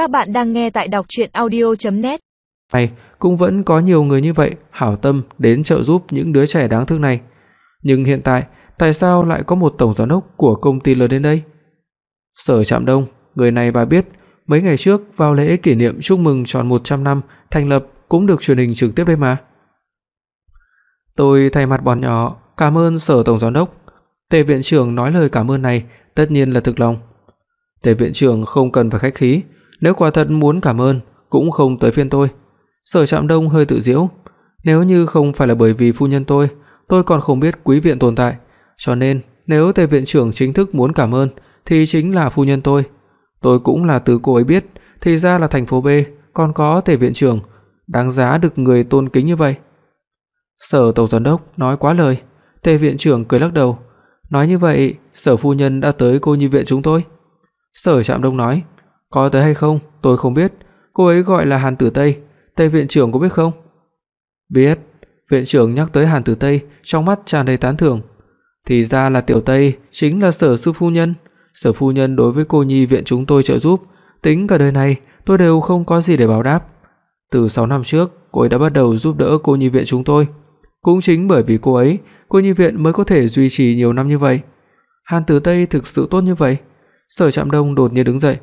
Các bạn đang nghe tại đọc audio net Này, cũng vẫn có nhiều người như vậy hảo tâm đến trợ giúp những đứa trẻ đáng thương này. Nhưng hiện tại, tại sao lại có một tổng giám đốc của công ty lớn đến đây? Sở Trạm Đông, người này bà biết, mấy ngày trước vào lễ kỷ niệm chúc mừng tròn 100 năm thành lập cũng được truyền hình trực tiếp đây mà. Tôi thay mặt bọn nhỏ cảm ơn Sở tổng giám đốc. Tề viện trưởng nói lời cảm ơn này tất nhiên là thực lòng. Tề viện trưởng không cần phải khách khí, nếu quả thật muốn cảm ơn cũng không tới phiên tôi. Sở Trạm Đông hơi tự giễu, nếu như không phải là bởi vì phu nhân tôi, tôi còn không biết quý viện tồn tại, cho nên nếu Tề viện trưởng chính thức muốn cảm ơn thì chính là phu nhân tôi. Tôi cũng là từ cô ấy biết, thì ra là thành phố B còn có Tề viện trưởng, đáng giá được người tôn kính như vậy. Sở tổng giám đốc nói quá lời, Tề viện trưởng cười lắc đầu, nói như vậy, Sở phu nhân đã tới cô nhi viện chúng tôi. Sở Trạm Đông nói, có tới hay không, tôi không biết, cô ấy gọi là Hàn Tử Tây, Tây viện trưởng có biết không? Biết, viện trưởng nhắc tới Hàn Tử Tây, trong mắt tràn đầy tán thưởng. Thì ra là Tiểu Tây chính là Sở sư phu nhân, Sở phu nhân đối với cô nhi viện chúng tôi trợ giúp, tính cả đời này tôi đều không có gì để báo đáp. Từ 6 năm trước, cô ấy đã bắt đầu giúp đỡ cô nhi viện chúng tôi. Cũng chính bởi vì cô ấy, cô nhi viện mới có thể duy trì nhiều năm như vậy. Hàn Tử Tây thực sự tốt như vậy. Sở Trạm Đông đột nhiên đứng dậy.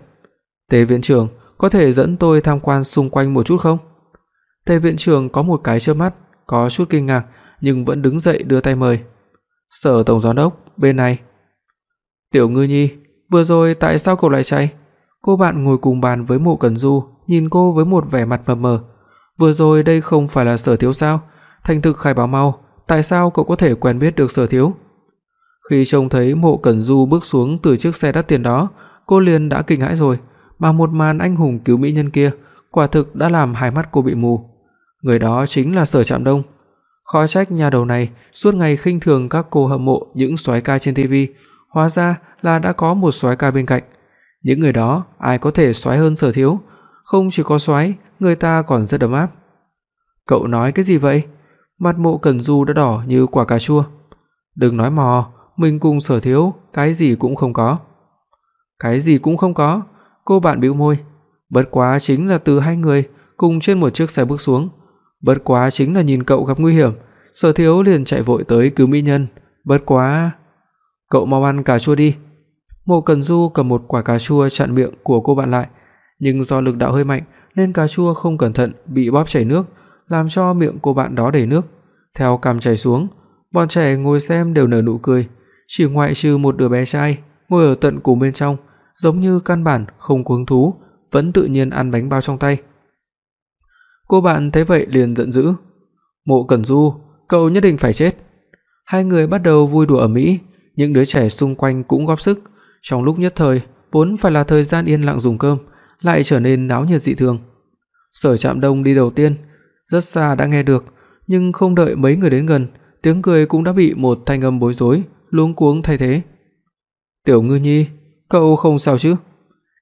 "Tề viện trưởng, có thể dẫn tôi tham quan xung quanh một chút không?" Tề viện trưởng có một cái chớp mắt, có chút kinh ngạc nhưng vẫn đứng dậy đưa tay mời. "Sở tổng giám đốc, bên này." "Tiểu Ngư Nhi, vừa rồi tại sao cậu lại chạy?" Cô bạn ngồi cùng bàn với Mộ Cẩn Du, nhìn cô với một vẻ mặt mờ mờ. "Vừa rồi đây không phải là Sở thiếu sao? Thành thực khai báo mau, tại sao cậu có thể quen biết được Sở thiếu?" Khi trông thấy Mộ Cẩn Du bước xuống từ chiếc xe đắt tiền đó, cô liền đã kinh hãi rồi, mà một màn anh hùng cứu mỹ nhân kia, quả thực đã làm hai mắt cô bị mù. Người đó chính là Sở Trạm Đông. Khó trách nhà đầu này suốt ngày khinh thường các cô hâm mộ những soái ca trên TV, hóa ra là đã có một soái ca bên cạnh. Những người đó ai có thể soái hơn Sở thiếu, không chỉ có soái, người ta còn rất ấm áp. Cậu nói cái gì vậy? Mặt Mộ Cẩn Du đã đỏ như quả cà chua. Đừng nói mò, mình cùng Sở Thiếu cái gì cũng không có. Cái gì cũng không có? Cô bạn bĩu môi, bất quá chính là từ hai người cùng trên một chiếc xe bước xuống, bất quá chính là nhìn cậu gặp nguy hiểm, Sở Thiếu liền chạy vội tới cứu mỹ nhân, bất quá cậu mau ăn cà chua đi. Mộ Cần Du cầm một quả cà chua chặn miệng của cô bạn lại, nhưng do lực đạo hơi mạnh nên cà chua không cẩn thận bị bóp chảy nước, làm cho miệng cô bạn đó đầy nước, theo cằm chảy xuống. Bọn trẻ ngồi xem đều nở nụ cười, chỉ ngoại trừ một đứa bé trai ngồi ở tận cùng bên trong, giống như căn bản không cuống thú, vẫn tự nhiên ăn bánh bao trong tay. Cô bạn thấy vậy liền giận dữ, "Mộ Cẩn Du, cậu nhất định phải chết." Hai người bắt đầu vui đùa ở mỹ, những đứa trẻ xung quanh cũng góp sức, trong lúc nhất thời, vốn phải là thời gian yên lặng dùng cơm, lại trở nên náo nhiệt dị thường. Sở Trạm Đông đi đầu tiên, rất xa đã nghe được, nhưng không đợi mấy người đến gần, tiếng cười cũng đã bị một thanh âm bối rối luống cuống thay thế. "Tiểu Ngư Nhi, cậu không sao chứ?"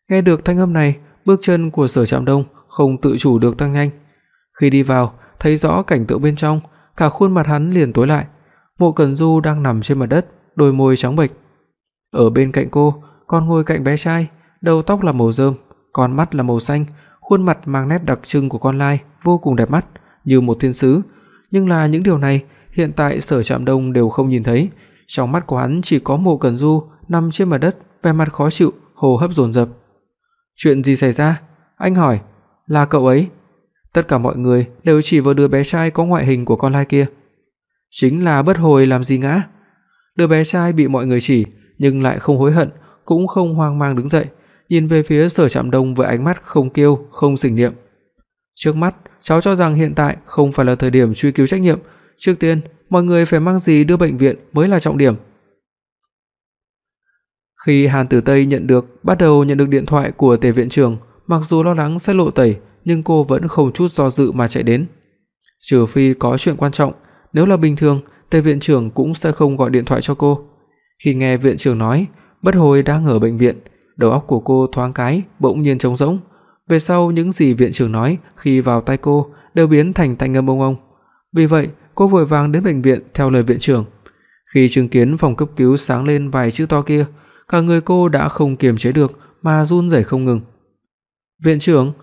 Nghe được thanh âm này, bước chân của Sở Trạm Đông không tự chủ được tăng nhanh. Khi đi vào, thấy rõ cảnh tượng bên trong, cả khuôn mặt hắn liền tối lại. Mộ Cẩn Du đang nằm trên mặt đất, đôi môi trắng bệch. Ở bên cạnh cô, còn ngồi cạnh bé trai, đầu tóc là màu rơm, con mắt là màu xanh, khuôn mặt mang nét đặc trưng của con lai, vô cùng đẹp mắt, như một thiên sứ. Nhưng là những điều này, hiện tại Sở Trạm Đông đều không nhìn thấy, trong mắt của hắn chỉ có Mộ Cẩn Du nằm trên mặt đất, vẻ mặt khó chịu, hô hấp dồn dập. "Chuyện gì xảy ra?" Anh hỏi. "Là cậu ấy." Tất cả mọi người đều chỉ vào đứa bé trai có ngoại hình của con lai kia. Chính là bất hồi làm gì ngã. Đứa bé trai bị mọi người chỉ, nhưng lại không hối hận, cũng không hoang mang đứng dậy, nhìn về phía Sở Trạm Đông với ánh mắt không kiêu, không sỉnh niệm. Trước mắt, cháu cho rằng hiện tại không phải là thời điểm truy cứu trách nhiệm, trước tiên mọi người phải mang gì đưa bệnh viện mới là trọng điểm. Khi Hàn Tử Tây nhận được, bắt đầu nhận được điện thoại của Tề viện trưởng, mặc dù lo lắng sẽ lộ tẩy, nhưng cô vẫn không chút do dự mà chạy đến. Trừ phi có chuyện quan trọng, nếu là bình thường, Tề viện trưởng cũng sẽ không gọi điện thoại cho cô. Khi nghe viện trưởng nói, Bất Hồi đang ở bệnh viện, đầu óc của cô thoáng cái bỗng nhiên trống rỗng. Về sau những gì viện trưởng nói khi vào tai cô đều biến thành thanh âm ông ông. Vì vậy, cô vội vàng đến bệnh viện theo lời viện trưởng. Khi chứng kiến phòng cấp cứu sáng lên vài chữ to kia, cả người cô đã không kiềm chế được mà run rẩy không ngừng. Viện trưởng,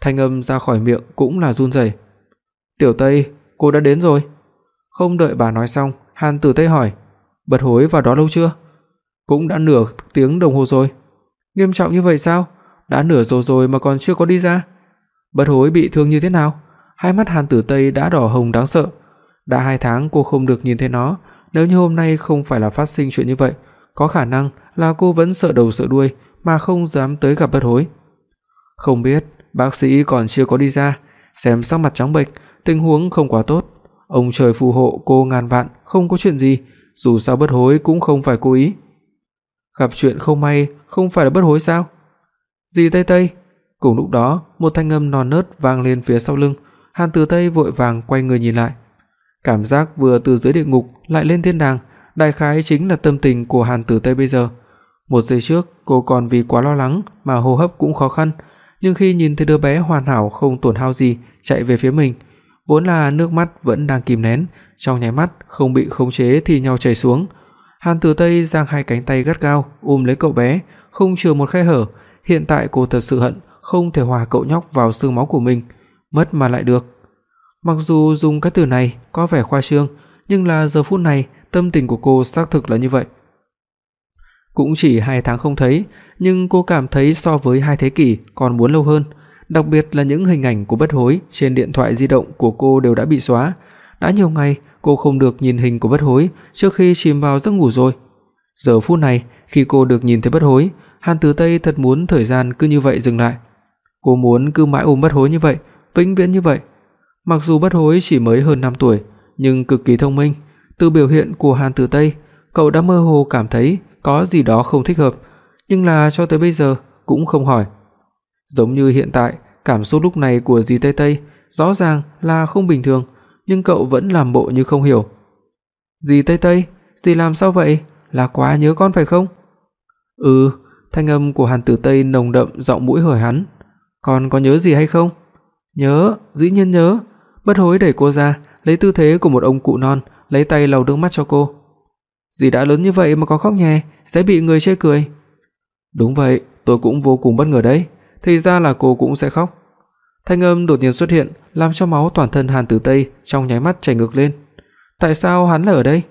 thanh âm ra khỏi miệng cũng là run rẩy. "Tiểu Tây, cô đã đến rồi." Không đợi bà nói xong, Hàn Tử Tây hỏi, bật hối vào đó lâu chưa?" "Cũng đã nửa tiếng đồng hồ rồi." "Nghiêm trọng như vậy sao? Đã nửa giờ rồi mà còn chưa có đi ra?" bật hối bị thương như thế nào? Hai mắt Hàn Tử Tây đã đỏ hồng đáng sợ. Đã 2 tháng cô không được nhìn thấy nó, nếu như hôm nay không phải là phát sinh chuyện như vậy, có khả năng là cô vẫn sợ đầu sợ đuôi mà không dám tới gặp Bất Hối. Không biết, bác sĩ còn chưa có đi ra, xem sắc mặt trắng bệch, tình huống không quá tốt. Ông trời phù hộ cô ngàn vạn không có chuyện gì, dù sao Bất Hối cũng không phải cố ý. Gặp chuyện không may không phải là Bất Hối sao? Dì Tây Tây, cùng lúc đó, một thanh âm non nớt vang lên phía sau lưng, Hàn Từ Tây vội vàng quay người nhìn lại. Cảm giác vừa từ dưới địa ngục lại lên thiên đàng, đại khái chính là tâm tình của Hàn Tử Tây bây giờ. Một giây trước, cô còn vì quá lo lắng mà hô hấp cũng khó khăn, nhưng khi nhìn thấy đứa bé hoàn hảo không tổn hao gì chạy về phía mình, vốn là nước mắt vẫn đang kìm nén, trong nháy mắt không bị khống chế thì nhau chảy xuống. Hàn Tử Tây giang hai cánh tay gắt gao ôm lấy cậu bé, không chừa một khe hở, hiện tại cô thật sự hận không thể hòa cậu nhóc vào xương máu của mình, mất mà lại được. Mặc dù dùng cái từ này có vẻ khoa trương, nhưng là giờ phút này tâm tình của cô xác thực là như vậy. Cũng chỉ 2 tháng không thấy, nhưng cô cảm thấy so với hai thế kỷ còn muốn lâu hơn, đặc biệt là những hình ảnh của bất hối trên điện thoại di động của cô đều đã bị xóa. Đã nhiều ngày cô không được nhìn hình của bất hối trước khi chìm vào giấc ngủ rồi. Giờ phút này, khi cô được nhìn thấy bất hối, Hàn Tử Tây thật muốn thời gian cứ như vậy dừng lại. Cô muốn cứ mãi ôm bất hối như vậy, vĩnh viễn như vậy. Mặc dù bất hối chỉ mới hơn 5 tuổi, nhưng cực kỳ thông minh, từ biểu hiện của Hàn Tử Tây, cậu đã mơ hồ cảm thấy có gì đó không thích hợp, nhưng là cho tới bây giờ cũng không hỏi. Giống như hiện tại, cảm xúc lúc này của dì Tây Tây rõ ràng là không bình thường, nhưng cậu vẫn làm bộ như không hiểu. "Dì Tây Tây, dì làm sao vậy? Là quá nhớ con phải không?" "Ừ." Thanh âm của Hàn Tử Tây nồng đậm giọng mũi hỏi hắn, "Con có nhớ gì hay không?" "Nhớ, dĩ nhiên nhớ." Bất hối đẩy cô ra, lấy tư thế của một ông cụ non, lấy tay lau nước mắt cho cô. "Dì đã lớn như vậy mà còn khóc nhè, sẽ bị người chê cười." "Đúng vậy, tôi cũng vô cùng bất ngờ đấy, thì ra là cô cũng sẽ khóc." Thanh âm đột nhiên xuất hiện, làm cho máu toàn thân Hàn Tử Tây trong nháy mắt chảy ngược lên. Tại sao hắn lại ở đây?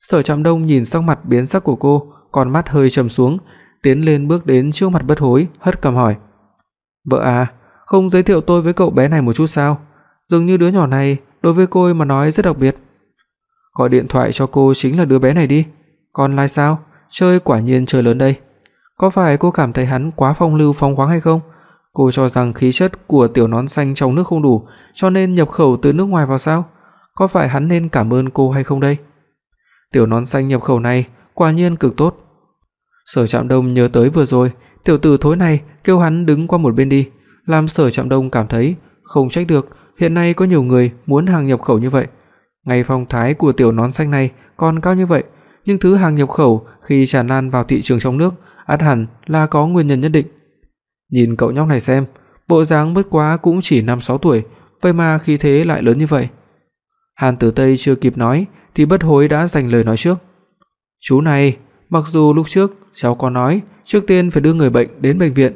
Sở Trạm Đông nhìn sắc mặt biến sắc của cô, con mắt hơi trầm xuống, tiến lên bước đến trước mặt Bất Hối, hất cằm hỏi: "Vợ à, không giới thiệu tôi với cậu bé này một chút sao? Dường như đứa nhỏ này đối với cô mà nói rất đặc biệt." Gọi điện thoại cho cô chính là đứa bé này đi. Còn lai sao? Chơi quả nhiên chơi lớn đây. Có phải cô cảm thấy hắn quá phong lưu phóng khoáng hay không? Cô cho rằng khí chất của tiểu nón xanh trong nước không đủ, cho nên nhập khẩu từ nước ngoài vào sao? Có phải hắn nên cảm ơn cô hay không đây? Tiểu nón xanh nhập khẩu này quả nhiên cực tốt. Sở Trạm Đông nhớ tới vừa rồi, tiểu tử thối này kêu hắn đứng qua một bên đi, làm Sở Trạm Đông cảm thấy không trách được, hiện nay có nhiều người muốn hàng nhập khẩu như vậy. Ngay phong thái của tiểu nón xanh này còn cao như vậy, nhưng thứ hàng nhập khẩu khi tràn lan vào thị trường trong nước, ắt hẳn là có nguyên nhân nhất định. Nhìn cậu nhóc này xem, bộ dáng bất quá cũng chỉ 5-6 tuổi, vậy mà khí thế lại lớn như vậy. Hàn Tử Tây chưa kịp nói thì Bất Hối đã giành lời nói trước. "Chú này, mặc dù lúc trước cháu có nói trước tiên phải đưa người bệnh đến bệnh viện,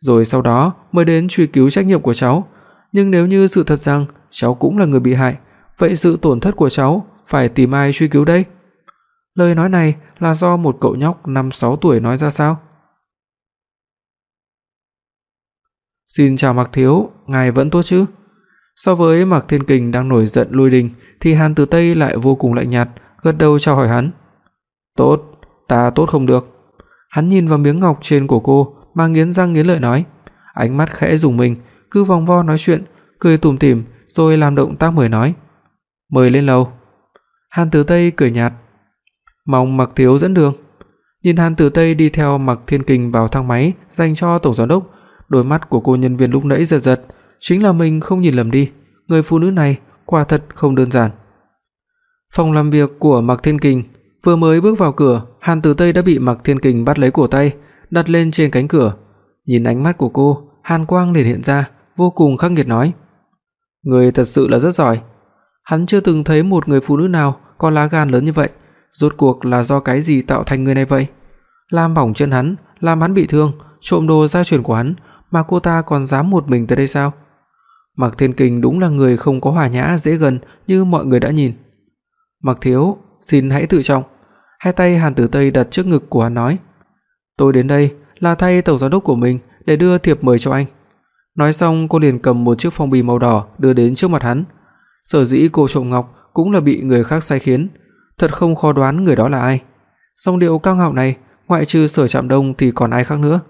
rồi sau đó mới đến truy cứu trách nhiệm của cháu, nhưng nếu như sự thật rằng cháu cũng là người bị hại, vậy sự tổn thất của cháu phải tìm ai truy cứu đây?" Lời nói này là do một cậu nhóc 5-6 tuổi nói ra sao? "Xin chào Mạc thiếu, ngài vẫn tốt chứ?" So với Mạc Thiên Kình đang nổi giận lui đình thì Hàn Tử Tây lại vô cùng lạnh nhạt, gật đầu chào hỏi hắn. "Tốt, ta tốt không được." Hắn nhìn vào miếng ngọc trên cổ cô mà nghiến răng nghiến lợi nói, ánh mắt khẽ dùng mình, cứ vòng vo nói chuyện, cười tủm tỉm rồi làm động tác mời nói, "Mời lên lầu." Hàn Tử Tây cười nhạt, "Mong Mạc thiếu dẫn đường." Nhìn Hàn Tử Tây đi theo Mạc Thiên Kình vào thang máy dành cho tổng giám đốc, đôi mắt của cô nhân viên lúc nãy giật giật, chính là mình không nhìn lầm đi, người phụ nữ này quả thật không đơn giản. Phòng làm việc của Mạc Thiên Kình, vừa mới bước vào cửa, Hàn Tử Tây đã bị Mạc Thiên Kình bắt lấy cổ tay, đặt lên trên cánh cửa. Nhìn ánh mắt của cô, hàn quang liền hiện ra, vô cùng khắc nghiệt nói: "Ngươi thật sự là rất giỏi." Hắn chưa từng thấy một người phụ nữ nào có lá gan lớn như vậy, rốt cuộc là do cái gì tạo thành người này vậy? Làm bỏng chân hắn, làm hắn bị thương, trộm đồ gia truyền của hắn, mà cô ta còn dám một mình tới đây sao? Mạc Thiên Kình đúng là người không có hòa nhã dễ gần như mọi người đã nhìn. "Mạc thiếu, xin hãy tự trọng." Hai tay Hàn Tử Tây đặt trước ngực của hắn nói, "Tôi đến đây là thay tổng giám đốc của mình để đưa thiệp mời cho anh." Nói xong, cô liền cầm một chiếc phong bì màu đỏ đưa đến trước mặt hắn. Sở dĩ cô trộm ngọc cũng là bị người khác sai khiến, thật không khó đoán người đó là ai. Song điệu cao ngạo này, ngoại trừ Sở Trạm Đông thì còn ai khác nữa.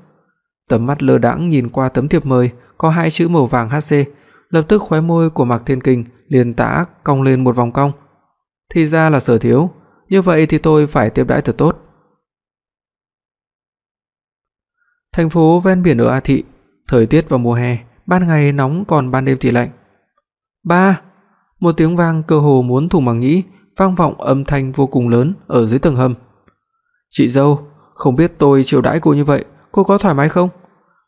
Tầm mắt lơ đãng nhìn qua tấm thiệp mời có hai chữ màu vàng HC, lập tức khóe môi của Mạc Thiên Kình liền tả cong lên một vòng cong. Thì ra là Sở thiếu, như vậy thì tôi phải tiếp đãi thật tốt. Thành phố ven biển ở A thị, thời tiết vào mùa hè, ban ngày nóng còn ban đêm thì lạnh. Ba, một tiếng vang cơ hồ muốn thủng màng nhĩ, vang vọng âm thanh vô cùng lớn ở dưới tầng hầm. "Chị dâu, không biết tôi chiều đãi cô như vậy, cô có thoải mái không?"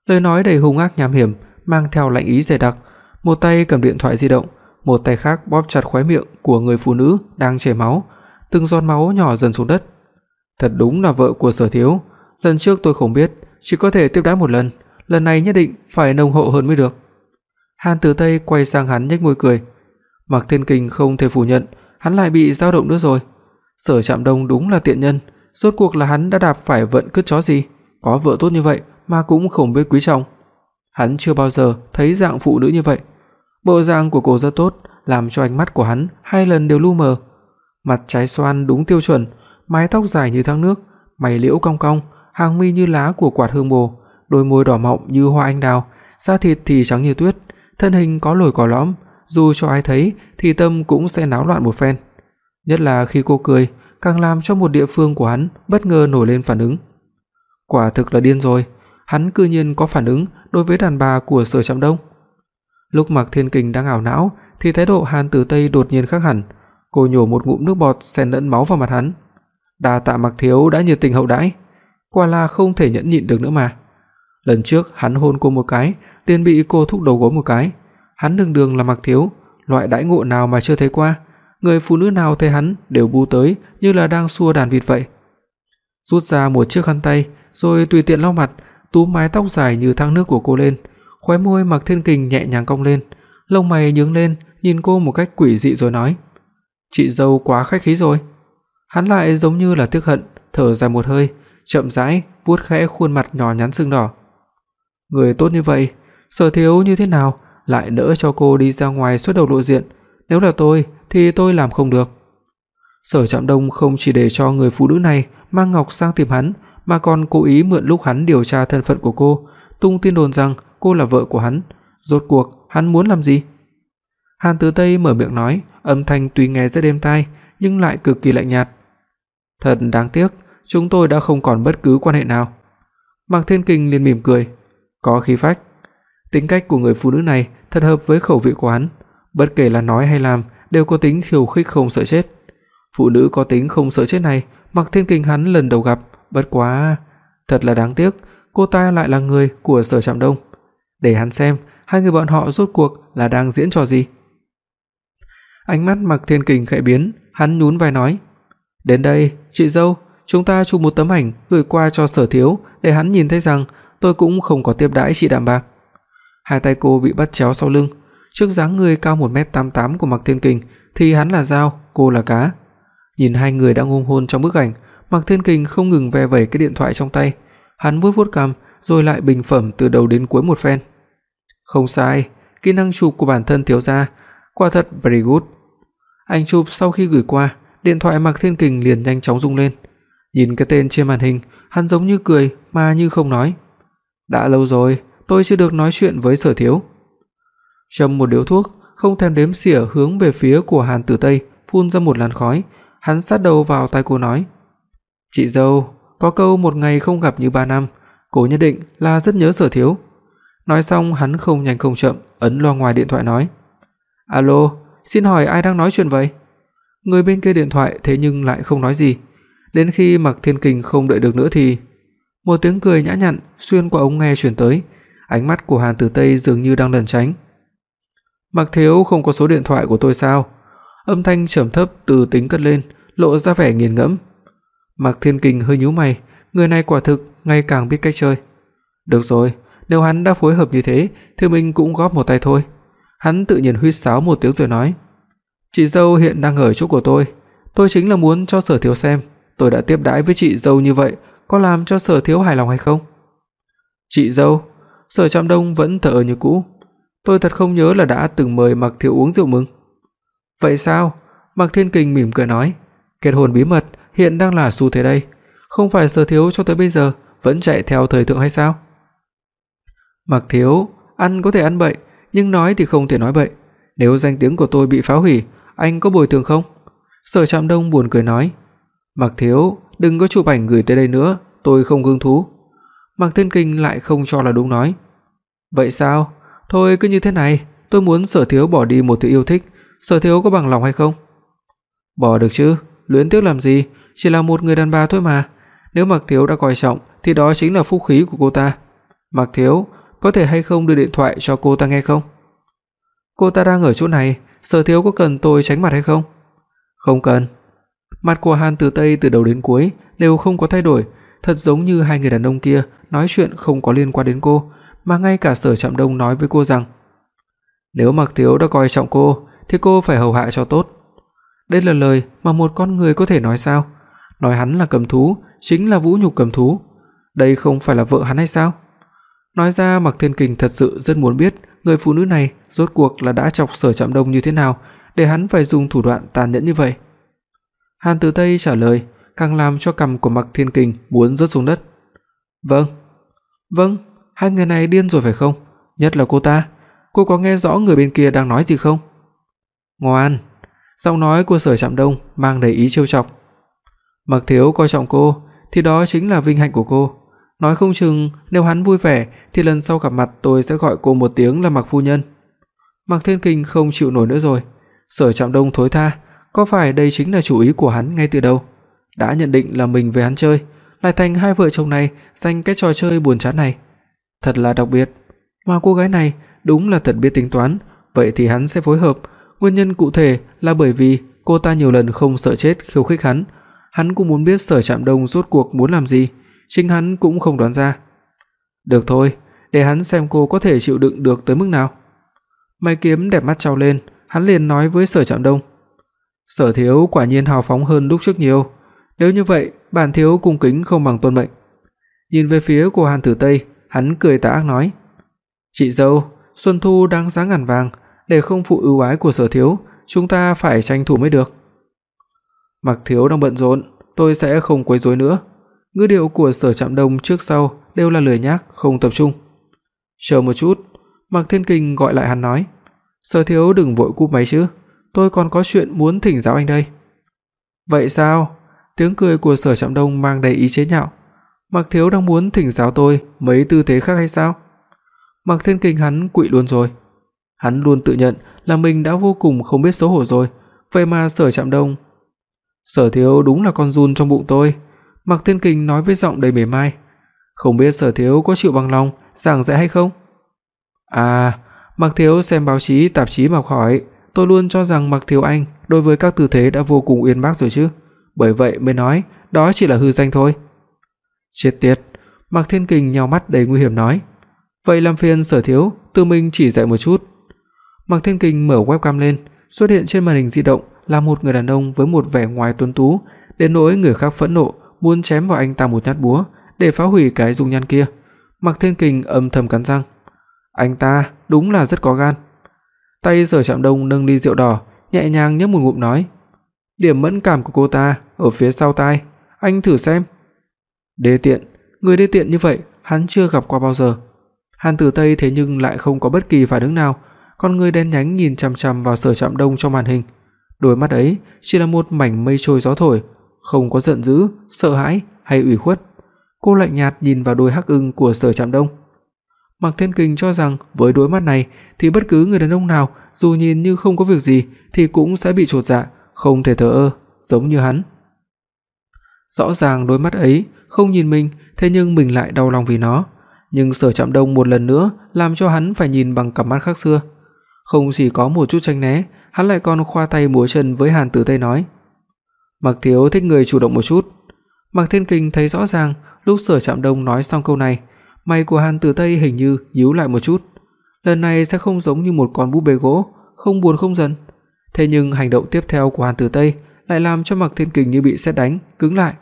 Lời nói đầy hung ác nham hiểm, mang theo lạnh ý dày đặc, một tay cầm điện thoại di động, một tay khác bóp chặt khóe miệng của người phụ nữ đang chảy máu, từng giọt máu nhỏ dần xuống đất. Thật đúng là vợ của Sở thiếu, lần trước tôi không biết, chỉ có thể tiếp đãi một lần, lần này nhất định phải nồng hậu hơn mới được. Hàn Tử Tây quay sang hắn nhếch môi cười. Mạc Thiên Kình không thể phủ nhận, hắn lại bị dao động nữa rồi. Sở Trạm Đông đúng là tiện nhân, rốt cuộc là hắn đã đạp phải vận cứt chó gì, có vợ tốt như vậy mà cũng không biết quý trọng. Hắn chưa bao giờ thấy dạng phụ nữ như vậy. Bộ dạng của cô rất tốt, làm cho ánh mắt của hắn hai lần đều lu mờ. Mặt trái xoan đúng tiêu chuẩn, mái tóc dài như thác nước, mày liễu cong cong, hàng mi như lá của quạt hương bồ, đôi môi đỏ mọng như hoa anh đào, da thịt thì trắng như tuyết, thân hình có lồi có lõm, dù cho ai thấy thì tâm cũng sẽ náo loạn một phen. Nhất là khi cô cười, càng làm cho một địa phương của hắn bất ngờ nổi lên phản ứng. Quả thực là điên rồi, hắn cư nhiên có phản ứng đối với đàn bà của Sở Trạm Đông. Lúc Mạc Thiên Kình đang ảo não thì thái độ Hàn Tử Tây đột nhiên khác hẳn, cô nhổ một ngụm nước bọt xen lẫn máu vào mặt hắn. Đa tạ Mạc thiếu đã nhiệt tình hậu đãi, quả là không thể nhẫn nhịn được nữa mà. Lần trước hắn hôn cô một cái, liền bị cô thúc đầu gối một cái. Hắn đường đường là Mạc thiếu, loại đãi ngộ nào mà chưa thấy qua, người phụ nữ nào thấy hắn đều bu tới như là đang xua đàn vịt vậy. Rút ra một chiếc khăn tay, rồi tùy tiện lau mặt, túm mái tóc dài như thác nước của cô lên, khóe môi Mạc Thiên Kình nhẹ nhàng cong lên, lông mày nhướng lên, nhìn cô một cách quỷ dị rồi nói: "Chị dâu quá khách khí rồi." Hắn lại giống như là tức hận, thở dài một hơi, chậm rãi vuốt khẽ khuôn mặt nhỏ nhắn sưng đỏ. Người tốt như vậy, Sở Thiếu như thế nào lại đỡ cho cô đi ra ngoài xuất đầu lộ diện, nếu là tôi thì tôi làm không được. Sở Trạm Đông không chỉ để cho người phụ nữ này mang ngọc sang tìm hắn, mà còn cố ý mượn lúc hắn điều tra thân phận của cô, tung tin đồn rằng cô là vợ của hắn, rốt cuộc hắn muốn làm gì? Hàn Tử Tây mở miệng nói, âm thanh tuy nghe rất êm tai, nhưng lại cực kỳ lạnh nhạt. Thật đáng tiếc, chúng tôi đã không còn bất cứ quan hệ nào. Mạc Thiên Kình liền mỉm cười, có khí phách. Tính cách của người phụ nữ này thật hợp với khẩu vị của hắn, bất kể là nói hay làm đều có tính khiêu khích không sợ chết. Phụ nữ có tính không sợ chết này, Mạc Thiên Kình hắn lần đầu gặp, bất quá, thật là đáng tiếc, cô ta lại là người của Sở Trạm Đông. Để hắn xem, hai người bọn họ rốt cuộc là đang diễn trò gì. Ánh mắt Mạc Thiên Kình khẽ biến, hắn nhún vai nói: "Đến đây, chị dâu, chúng ta chụp một tấm ảnh gửi qua cho Sở thiếu để hắn nhìn thấy rằng tôi cũng không có tiếp đãi chị đạm bạc." Hai tay cô bị bắt chéo sau lưng, trước dáng người cao 1m88 của Mạc Thiên Kình thì hắn là dao, cô là cá. Nhìn hai người đang ôm hôn trong bức ảnh, Mạc Thiên Kình không ngừng ve vẩy cái điện thoại trong tay, hắn vuốt vuốt cằm rồi lại bình phẩm từ đầu đến cuối một phen. Không sai, kỹ năng chụp của bản thân thiếu gia, quả thật very good. Anh chụp sau khi gửi qua, điện thoại Mạc Thiên Kình liền nhanh chóng rung lên. Nhìn cái tên trên màn hình, hắn giống như cười mà như không nói. Đã lâu rồi, tôi chưa được nói chuyện với Sở thiếu. Châm một điếu thuốc, không thèm đếm xỉa hướng về phía của Hàn Tử Tây, phun ra một làn khói, hắn sát đầu vào tai cô nói: "Chị dâu, có câu một ngày không gặp như ba năm, cô nhất định là rất nhớ Sở thiếu." Nói xong hắn không nhanh không chậm ấn loa ngoài điện thoại nói: "Alo, xin hỏi ai đang nói chuyện vậy?" Người bên kia điện thoại thế nhưng lại không nói gì. Đến khi Mạc Thiên Kình không đợi được nữa thì một tiếng cười nhã nhặn xuyên qua ống nghe truyền tới, ánh mắt của Hàn Tử Tây dường như đang lẩn tránh. "Mạc thiếu không có số điện thoại của tôi sao?" Âm thanh trầm thấp từ tính cất lên, lộ ra vẻ nghiền ngẫm. Mạc Thiên Kình hơi nhíu mày, người này quả thực ngày càng biết cách chơi. "Được rồi, nếu hắn đã phối hợp như thế thì mình cũng góp một tay thôi. Hắn tự nhiên huýt sáo một tiếng rồi nói: "Chị dâu hiện đang ở chỗ của tôi, tôi chính là muốn cho Sở thiếu xem, tôi đã tiếp đãi với chị dâu như vậy, có làm cho Sở thiếu hài lòng hay không?" "Chị dâu?" Sở Trạm Đông vẫn thở như cũ. "Tôi thật không nhớ là đã từng mời Mạc thiếu uống rượu mừng." "Vậy sao?" Mạc Thiên Kình mỉm cười nói, "Kết hôn bí mật hiện đang là xu thế đây, không phải Sở thiếu cho tới bây giờ vẫn chạy theo thời thượng hay sao?" Mạc thiếu, ăn có thể ăn bậy, nhưng nói thì không thể nói bậy. Nếu danh tiếng của tôi bị phá hủy, anh có bồi thường không? Sở Trạm Đông buồn cười nói. Mạc thiếu, đừng có chụp ảnh gửi tới đây nữa, tôi không hứng thú. Mạc Thiên Kinh lại không cho là đúng nói. Vậy sao? Thôi cứ như thế này, tôi muốn Sở thiếu bỏ đi một thứ yêu thích, Sở thiếu có bằng lòng hay không? Bỏ được chứ, luyến tiếc làm gì, chỉ là một người đàn bà thôi mà. Nếu Mạc thiếu đã coi trọng thì đó chính là phúc khí của cô ta. Mạc thiếu, có thể hay không đưa điện thoại cho cô ta nghe không? Cô ta đang ở chỗ này, Sở Thiếu có cần tôi tránh mặt hay không? Không cần. Mặt của Hàn Tử Tây từ đầu đến cuối đều không có thay đổi, thật giống như hai người đàn ông kia nói chuyện không có liên quan đến cô, mà ngay cả Sở Trạm Đông nói với cô rằng nếu Mạc Thiếu đã coi trọng cô thì cô phải hầu hạ cho tốt. Đây là lời mà một con người có thể nói sao? Nói hắn là cầm thú chính là vũ nhục cầm thú. Đây không phải là vợ hắn hay sao? Nói ra Mạc Thiên Kình thật sự rất muốn biết người phụ nữ này rốt cuộc là đã chọc Sở Trạm Đông như thế nào để hắn phải dùng thủ đoạn tàn nhẫn như vậy. Hàn Tử Tây trả lời, càng làm cho cằm của Mạc Thiên Kình muốn rớt xuống đất. "Vâng." "Vâng, hai người này điên rồi phải không? Nhất là cô ta, cô có nghe rõ người bên kia đang nói gì không?" "Ngoan." Giọng nói của Sở Trạm Đông mang đầy ý trêu chọc. mặc Thiếu coi trọng cô thì đó chính là vinh hạnh của cô, nói không chừng nếu hắn vui vẻ thì lần sau gặp mặt tôi sẽ gọi cô một tiếng là Mạc phu nhân. Mạc Thiên Kình không chịu nổi nữa rồi. Sở Trạm Đông thối tha, có phải đây chính là chủ ý của hắn ngay từ đầu? Đã nhận định là mình với hắn chơi, lại thành hai vợ chồng này dành cái trò chơi buồn chán này. Thật là đặc biệt, mà cô gái này đúng là thật biết tính toán, vậy thì hắn sẽ phối hợp, nguyên nhân cụ thể là bởi vì cô ta nhiều lần không sợ chết khiêu khích hắn, hắn cũng muốn biết Sở Trạm Đông rốt cuộc muốn làm gì chính hắn cũng không đoán ra. Được thôi, để hắn xem cô có thể chịu đựng được tới mức nào. Mai Kiếm đẹp mắt trao lên, hắn liền nói với Sở Trạm Đông: "Sở thiếu quả nhiên hào phóng hơn lúc trước nhiều, nếu như vậy, bản thiếu cung kính không bằng tuân mệnh." Nhìn về phía của Hàn Tử Tây, hắn cười tà ác nói: "Chị dâu, Xuân Thu đáng giá ngàn vàng, để không phụ ưu ái của Sở thiếu, chúng ta phải tranh thủ mới được." Mặc Thiếu đang bận rộn, tôi sẽ không quấy rối nữa. Ngữ điệu của Sở Trạm Đông trước sau đều là lười nhác, không tập trung. "Chờ một chút." Mạc Thiên Kình gọi lại hắn nói, "Sở thiếu đừng vội cúp máy chứ, tôi còn có chuyện muốn thỉnh giáo anh đây." "Vậy sao?" Tiếng cười của Sở Trạm Đông mang đầy ý chế nhạo. "Mạc thiếu đang muốn thỉnh giáo tôi mấy tư thế khác hay sao?" Mạc Thiên Kình hắn quỵ luôn rồi. Hắn luôn tự nhận là mình đã vô cùng không biết xấu hổ rồi, vậy mà Sở Trạm Đông Sở Thiếu đúng là con giun trong bụng tôi, Mạc Thiên Kình nói với giọng đầy mỉa mai, "Không biết Sở thiếu có chịu bằng lòng giảng dạy hay không?" "À, Mạc thiếu xem báo chí, tạp chí mà hỏi, tôi luôn cho rằng Mạc thiếu anh đối với các tư thế đã vô cùng uyên bác rồi chứ, bởi vậy mới nói đó chỉ là hư danh thôi." Chết tiệt, Mạc Thiên Kình nhíu mắt đầy nguy hiểm nói, "Vậy làm phiền Sở thiếu tự mình chỉ dạy một chút." Mạc Thiên Kình mở webcam lên, xuất hiện trên màn hình di động là một người đàn ông với một vẻ ngoài tuấn tú, đến nỗi người khác phẫn nộ muốn chém vào anh ta một nhát búa để phá hủy cái dung nhan kia. Mạc Thiên Kình âm thầm cắn răng. Anh ta đúng là rất có gan. Tay Sở Trạm Đông nâng ly rượu đỏ, nhẹ nhàng nhấp một ngụm nói: "Điểm mẫn cảm của cô ta ở phía sau tai, anh thử xem." Đê tiện, người đê tiện như vậy hắn chưa gặp qua bao giờ. Hàn Tử Tây thế nhưng lại không có bất kỳ phản ứng nào, con người đen nhánh nhìn chằm chằm vào Sở Trạm Đông trong màn hình. Đôi mắt ấy chỉ là một mảnh mây trôi gió thổi, không có giận dữ, sợ hãi hay ủy khuất. Cô lạnh nhạt nhìn vào đôi hắc ưng của Sở Trạm Đông. Mạc Thiên Kình cho rằng với đôi mắt này thì bất cứ người đàn ông nào dù nhìn như không có việc gì thì cũng sẽ bị chột dạ, không thể thờ ơ, giống như hắn. Rõ ràng đôi mắt ấy không nhìn mình, thế nhưng mình lại đau lòng vì nó, nhưng Sở Trạm Đông một lần nữa làm cho hắn phải nhìn bằng cặp mắt khác xưa. Không chỉ có một chút tranh né, hắn lại còn khoa tay múa chân với Hàn Tử Tây nói: Mạc Thiếu thích người chủ động một chút. Mạc Thiên Kình thấy rõ ràng, lúc Sở Trạm Đông nói xong câu này, Mày của Hàn Tử Tây hình như nhíu lại một chút. Lần này sẽ không giống như một con búp bê gỗ, không buồn không giận. Thế nhưng hành động tiếp theo của Hàn Tử Tây lại làm cho Mạc Thiên Kình như bị sét đánh, cứng lại.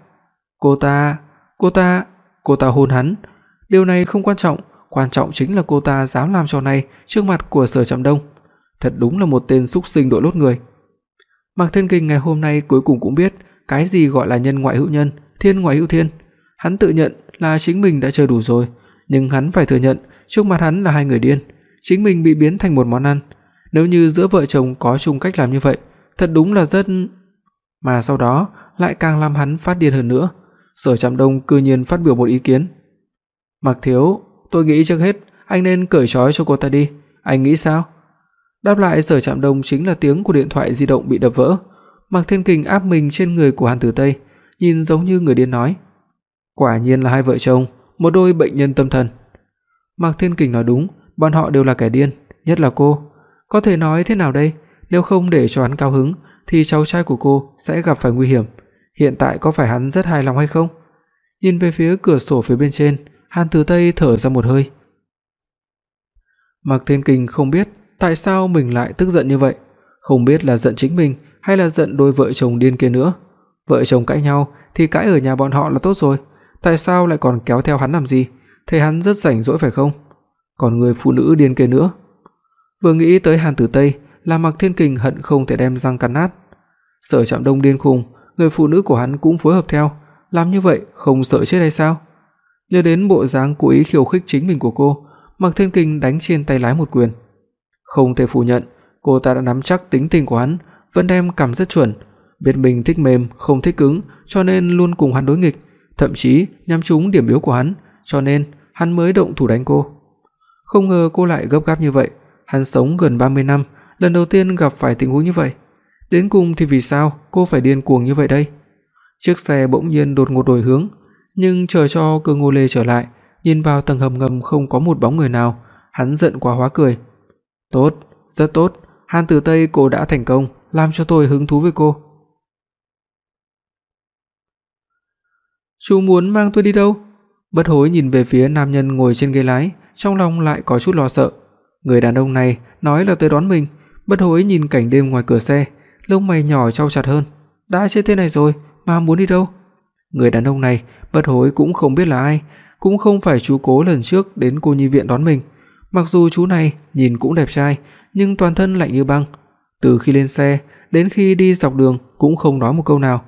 Cô ta, cô ta, cô ta hôn hắn. Điều này không quan trọng, quan trọng chính là cô ta dám làm trò này trước mặt của Sở Trạm Đông. Thật đúng là một tên xúc sinh đội lốt người. Mạc Thiên Kình ngày hôm nay cuối cùng cũng biết cái gì gọi là nhân ngoại hữu nhân, thiên ngoại hữu thiên. Hắn tự nhận là chính mình đã chơi đủ rồi, nhưng hắn phải thừa nhận, trước mặt hắn là hai người điên, chính mình bị biến thành một món ăn. Nếu như giữa vợ chồng có chung cách làm như vậy, thật đúng là rất mà sau đó lại càng làm hắn phát điên hơn nữa. Sở Trạm Đông cư nhiên phát biểu một ý kiến. "Mạc thiếu, tôi nghĩ trước hết anh nên cởi trói cho cô ta đi, anh nghĩ sao?" Đáp lại Sở Trạm Đông chính là tiếng của điện thoại di động bị đập vỡ. Mạc Thiên Kình áp mình trên người của Hàn Tử Tây, nhìn giống như người điên nói: "Quả nhiên là hai vợ chồng, một đôi bệnh nhân tâm thần." Mạc Thiên Kình nói đúng, bọn họ đều là kẻ điên, nhất là cô. Có thể nói thế nào đây, nếu không để cho hắn cao hứng thì cháu trai của cô sẽ gặp phải nguy hiểm. Hiện tại có phải hắn rất hài lòng hay không? Nhìn về phía cửa sổ phía bên trên, Hàn Tử Tây thở ra một hơi. Mạc Thiên Kình không biết tại sao mình lại tức giận như vậy, không biết là giận chính mình hay là giận đôi vợ chồng điên kia nữa. Vợ chồng cãi nhau thì cãi ở nhà bọn họ là tốt rồi, tại sao lại còn kéo theo hắn làm gì? Thế hắn rất rảnh rỗi phải không? Còn người phụ nữ điên kia nữa. Vừa nghĩ tới Hàn Tử Tây, là Mạc Thiên Kình hận không thể đem răng cắn nát. Sở Trạm Đông điên khùng, người phụ nữ của hắn cũng phối hợp theo, làm như vậy không sợ chết hay sao? Nhớ đến bộ dáng cố ý khiêu khích chính mình của cô, Mạc Thiên Kình đánh trên tay lái một quyền. Không thể phủ nhận, cô ta đã nắm chắc tính tình của hắn, vẫn đem cảm rất chuẩn, biết mình thích mềm, không thích cứng, cho nên luôn cùng hắn đối nghịch, thậm chí nhắm trúng điểm yếu của hắn, cho nên hắn mới động thủ đánh cô. Không ngờ cô lại gấp gáp như vậy, hắn sống gần 30 năm, lần đầu tiên gặp phải tình huống như vậy. Đến cùng thì vì sao cô phải điên cuồng như vậy đây? Chiếc xe bỗng nhiên đột ngột đổi hướng, nhưng chờ cho Cơ Ngô Lê trở lại, nhìn vào tầng hầm ngầm không có một bóng người nào, hắn giận quá hóa cười. "Tốt, rất tốt, Hàn Tử Tây cô đã thành công, làm cho tôi hứng thú với cô." "Chú muốn mang tôi đi đâu?" Bất Hối nhìn về phía nam nhân ngồi trên ghế lái, trong lòng lại có chút lo sợ. Người đàn ông này nói là tới đón mình, Bất Hối nhìn cảnh đêm ngoài cửa xe, lông mày nhỏ chau chặt hơn. Đã chết thế này rồi mà muốn đi đâu? Người đàn ông này, Bất Hối cũng không biết là ai, cũng không phải chú Cố lần trước đến cô nhi viện đón mình. Mặc dù chú này nhìn cũng đẹp trai, nhưng toàn thân lạnh như băng. Từ khi lên xe đến khi đi dọc đường cũng không nói một câu nào.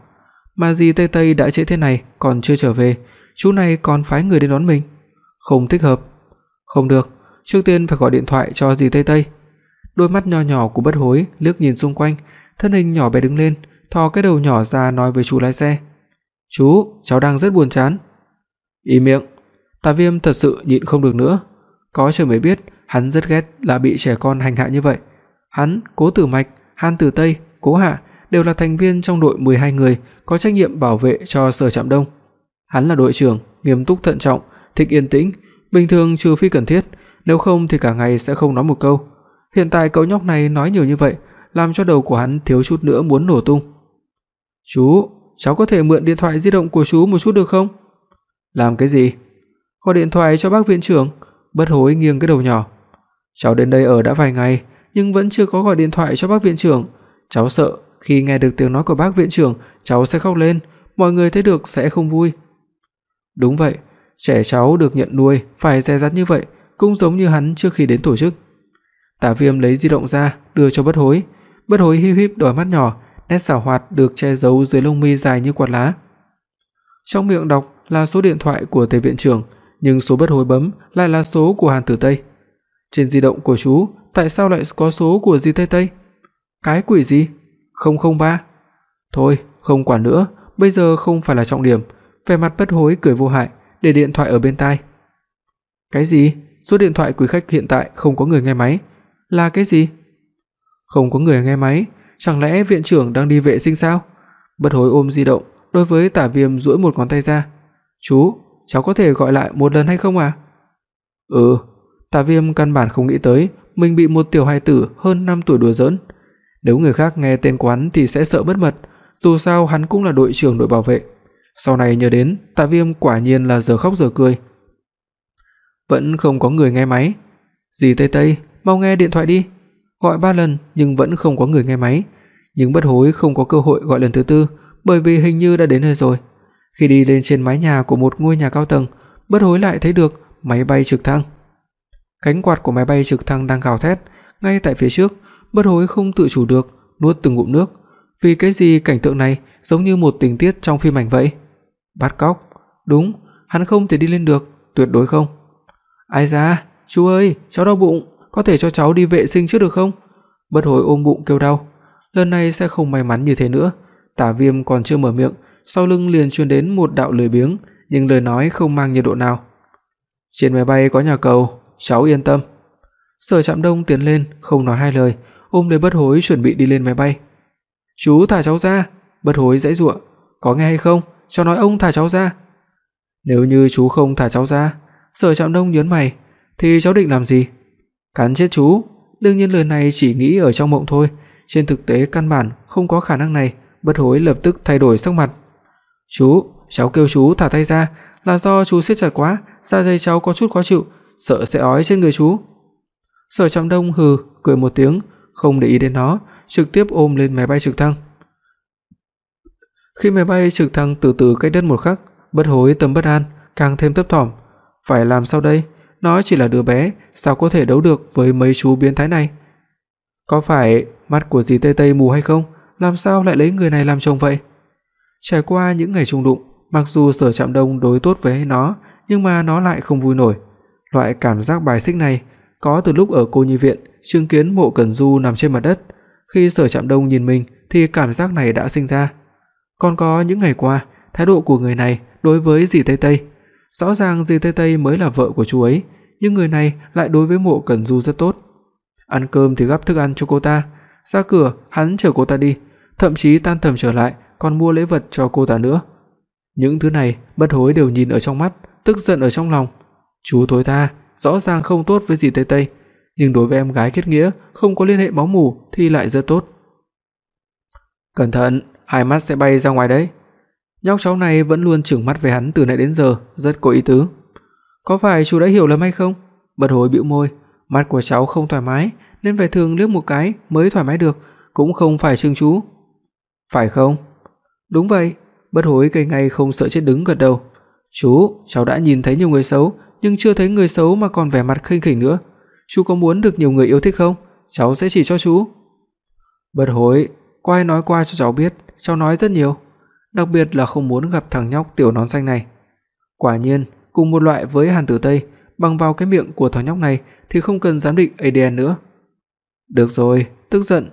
Mà gì Tây Tây đã trễ thế này còn chưa trở về, chú này còn phái người đến đón mình. Không thích hợp. Không được, trước tiên phải gọi điện thoại cho dì Tây Tây. Đôi mắt nho nhỏ của Bất Hối liếc nhìn xung quanh, thân hình nhỏ bé đứng lên, thò cái đầu nhỏ ra nói với chú lái xe. "Chú, cháu đang rất buồn chán." Im miệng. Tà Viêm thật sự nhịn không được nữa, có trời mới biết, hắn rất ghét là bị trẻ con hành hạ như vậy. Hắn, Cố Tử Mạch, han Tử Tây, Cố Hạ đều là thành viên trong đội 12 người có trách nhiệm bảo vệ cho Sở Trạm Đông. Hắn là đội trưởng, nghiêm túc thận trọng, thích yên tĩnh, bình thường trừ phi cần thiết, nếu không thì cả ngày sẽ không nói một câu. Hiện tại cậu nhóc này nói nhiều như vậy, làm cho đầu của hắn thiếu chút nữa muốn nổ tung. "Chú, cháu có thể mượn điện thoại di động của chú một chút được không?" "Làm cái gì?" "Gọi điện thoại cho bác viện trưởng." Bất Hối nghiêng cái đầu nhỏ. "Cháu đến đây ở đã vài ngày, nhưng vẫn chưa có gọi điện thoại cho bác viện trưởng. Cháu sợ khi nghe được tiếng nói của bác viện trưởng, cháu sẽ khóc lên, mọi người thấy được sẽ không vui." "Đúng vậy, trẻ cháu được nhận nuôi phải dè dặt như vậy, cũng giống như hắn trước khi đến tổ chức." Tả Viêm lấy di động ra, đưa cho Bất Hối. Bất Hối híp híp đôi mắt nhỏ, nét xảo hoạt được che giấu dưới lông mi dài như quạt lá. Trong miệng đọc là số điện thoại của Tề viện trưởng, nhưng số Bất Hối bấm lại là số của Hàn Tử Tây. Trên di động của chú, tại sao lại có số của Di Tây Tây? Cái quỷ gì? 003. Thôi, không quản nữa, bây giờ không phải là trọng điểm. Vẻ mặt Bất Hối cười vô hại, để điện thoại ở bên tai. Cái gì? Số điện thoại quý khách hiện tại không có người nghe máy. Là cái gì? Không có người nghe máy, chẳng lẽ viện trưởng đang đi vệ sinh sao? Bất Hối ôm di động, đối với Tả Viêm duỗi một ngón tay ra. "Chú, cháu có thể gọi lại một lần hay không à?" "Ừ." Tả Viêm căn bản không nghĩ tới mình bị một tiểu hài tử hơn 5 tuổi đùa giỡn. Nếu người khác nghe tên quán thì sẽ sợ bất mật, dù sao hắn cũng là đội trưởng đội bảo vệ. Sau này nhớ đến, Tạ Viêm quả nhiên là giờ khóc giờ cười. Vẫn không có người nghe máy. Dì Tây Tây, mau nghe điện thoại đi. Gọi ba lần nhưng vẫn không có người nghe máy, nhưng Bất Hối không có cơ hội gọi lần thứ tư, bởi vì hình như đã đến nơi rồi. Khi đi lên trên mái nhà của một ngôi nhà cao tầng, Bất Hối lại thấy được máy bay trực thăng. Cánh quạt của máy bay trực thăng đang gào thét, ngay tại phía trước, Bất Hối không tự chủ được nuốt từng ngụm nước. Vì cái gì cảnh tượng này giống như một tình tiết trong phim ảnh vậy? Bắt cóc? Đúng, hắn không thể đi lên được, tuyệt đối không. Ai da, chú ơi, cháu đau bụng, có thể cho cháu đi vệ sinh trước được không? Bất Hối ôm bụng kêu đau. Lần này sẽ không may mắn như thế nữa. Tả Viêm còn chưa mở miệng, sau lưng liền truyền đến một đạo lười biếng, nhưng lời nói không mang nhiệt độ nào. Trên máy bay có nhà cầu, cháu yên tâm. Sở Trạm Đông tiến lên, không nói hai lời, ôm lấy Bất Hối chuẩn bị đi lên máy bay. "Chú thả cháu ra." Bất Hối giãy giụa, "Có nghe hay không? Cháu nói ông thả cháu ra." "Nếu như chú không thả cháu ra." Sở Trạm Đông nhướng mày, "Thì cháu định làm gì?" "Cắn chết chú." Đương nhiên lời này chỉ nghĩ ở trong mộng thôi, trên thực tế căn bản không có khả năng này, Bất Hối lập tức thay đổi sắc mặt. "Chú, cháu kêu chú thả tay ra, là do chú siết chặt quá, da dày cháu có chút khó chịu, sợ sẽ ói trên người chú." Sở Trạm Đông hừ cười một tiếng, không để ý đến nó, trực tiếp ôm lên máy bay trực thăng. Khi máy bay trực thăng từ từ cách đất một khắc, Bất Hối tâm bất an, càng thêm thấp thỏm, phải làm sao đây? Nó chỉ là đứa bé, sao có thể đấu được với mấy chú biến thái này? Có phải mắt của dì Tây Tây mù hay không? Làm sao lại lấy người này làm chồng vậy? Trải qua những ngày chung đụng, mặc dù Sở Trạm Đông đối tốt với nó, nhưng mà nó lại không vui nổi. Loại cảm giác bài xích này có từ lúc ở cô nhi viện chứng kiến Mộ Cẩn Du nằm trên mặt đất, khi Sở Trạm Đông nhìn mình thì cảm giác này đã sinh ra. Còn có những ngày qua, thái độ của người này đối với dì Tây Tây, rõ ràng dì Tây Tây mới là vợ của chú ấy, nhưng người này lại đối với Mộ Cẩn Du rất tốt. Ăn cơm thì gắp thức ăn cho cô ta, ra cửa hắn chở cô ta đi, thậm chí tan tầm trở lại còn mua lễ vật cho cô ta nữa. Những thứ này Bất Hối đều nhìn ở trong mắt, tức giận ở trong lòng. Chú thối tha, rõ ràng không tốt với dì Tây Tây, nhưng đối với em gái kết nghĩa không có liên hệ máu mủ thì lại rất tốt. Cẩn thận, hai mắt sẽ bay ra ngoài đấy. Nhóc cháu này vẫn luôn trừng mắt về hắn từ nãy đến giờ, rất có ý tứ. Có phải chú đã hiểu lầm hay không? Bất hồi bĩu môi, mắt của cháu không thoải mái nên phải thường liếc một cái mới thoải mái được, cũng không phải trừng chú. Phải không? Đúng vậy, Bất Hối cây ngay không sợ chết đứng gật đầu. "Chú, cháu đã nhìn thấy nhiều người xấu, nhưng chưa thấy người xấu mà còn vẻ mặt khinh khỉnh nữa. Chú có muốn được nhiều người yêu thích không? Cháu sẽ chỉ cho chú." Bất Hối, có ai nói qua cho cháu biết, cháu nói rất nhiều, đặc biệt là không muốn gặp thằng nhóc tiểu nón xanh này. Quả nhiên, cùng một loại với Hàn Tử Tây, bằng vào cái miệng của thằng nhóc này thì không cần giám định ADN nữa. Được rồi, tức giận,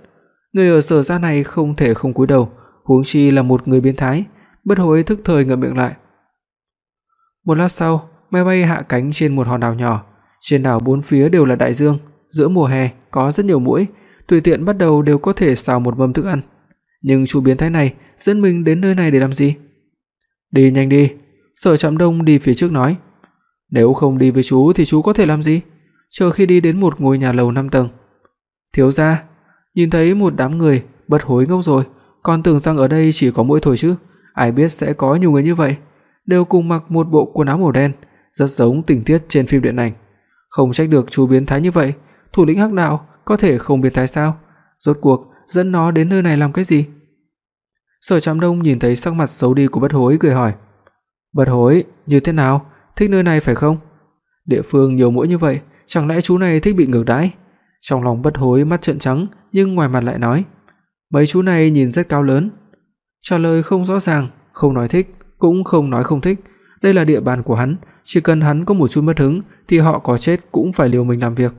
người ở sở gia này không thể không cúi đầu, huống chi là một người biến thái, bất hối thức thời ngậm miệng lại. Một lát sau, máy bay hạ cánh trên một hòn đảo nhỏ, trên đảo bốn phía đều là đại dương, giữa mùa hè có rất nhiều muỗi, tùy tiện bắt đầu đều có thể xào một mâm thức ăn. Nhưng chú biến thái này dẫn mình đến nơi này để làm gì? Đi nhanh đi, Sở Trạm Đông đi phía trước nói. Nếu không đi với chú thì chú có thể làm gì? Chờ khi đi đến một ngôi nhà lầu 5 tầng. Thiếu gia, nhìn thấy một đám người, bất hối ngốc rồi, còn tưởng rằng ở đây chỉ có mỗi thôi chứ, ai biết sẽ có nhiều người như vậy, đều cùng mặc một bộ quần áo màu đen, rất giống tình tiết trên phim điện ảnh. Không trách được chú biến thái như vậy, thủ lĩnh Hắc Đạo có thể không biến thái sao? Rốt cuộc dẫn nó đến nơi này làm cái gì? Sở Trạm Đông nhìn thấy sắc mặt xấu đi của Bất Hối cười hỏi: "Bất Hối, như thế nào? Thích nơi này phải không? Địa phương nhiều muỗi như vậy, chẳng lẽ chú này thích bị ngược đãi?" Trong lòng Bất Hối mắt trợn trắng, nhưng ngoài mặt lại nói: "Mấy chú này nhìn rất cao lớn." Trả lời không rõ ràng, không nói thích, cũng không nói không thích, đây là địa bàn của hắn, chỉ cần hắn có một chút mất hứng thì họ có chết cũng phải liều mình làm việc.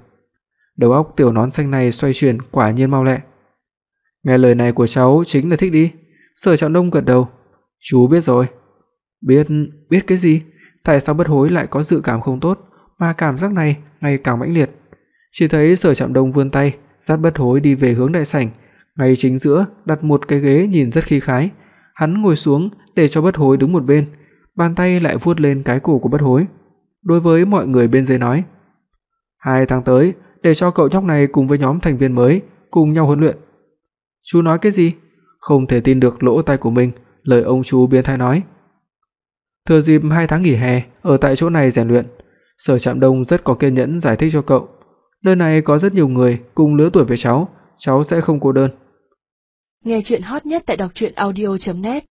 Đầu óc tiểu nón xanh này xoay chuyển quả nhiên mau lẹ. Nghe lời này của cháu chính là thích đi. Sở Trọng Đông gật đầu. Chú biết rồi. Biết, biết cái gì? Tại sao bất hối lại có dự cảm không tốt, mà cảm giác này ngày càng mãnh liệt. Chỉ thấy Sở Trạm Đông vươn tay, dắt bất hối đi về hướng đại sảnh, ngay chính giữa đặt một cái ghế nhìn rất khí khái. Hắn ngồi xuống để cho bất hối đứng một bên, bàn tay lại vuốt lên cái cổ của bất hối. Đối với mọi người bên dưới nói: "Hai tháng tới để cho cậu nhóc này cùng với nhóm thành viên mới cùng nhau huấn luyện." Chú nói cái gì? Không thể tin được lỗ tai của mình, lời ông chú biến thái nói. Thừa dịp 2 tháng nghỉ hè ở tại chỗ này rèn luyện, Sở Trạm Đông rất có kiên nhẫn giải thích cho cậu, nơi này có rất nhiều người cùng lứa tuổi với cháu, cháu sẽ không cô đơn. Nghe truyện hot nhất tại doctruyenaudio.net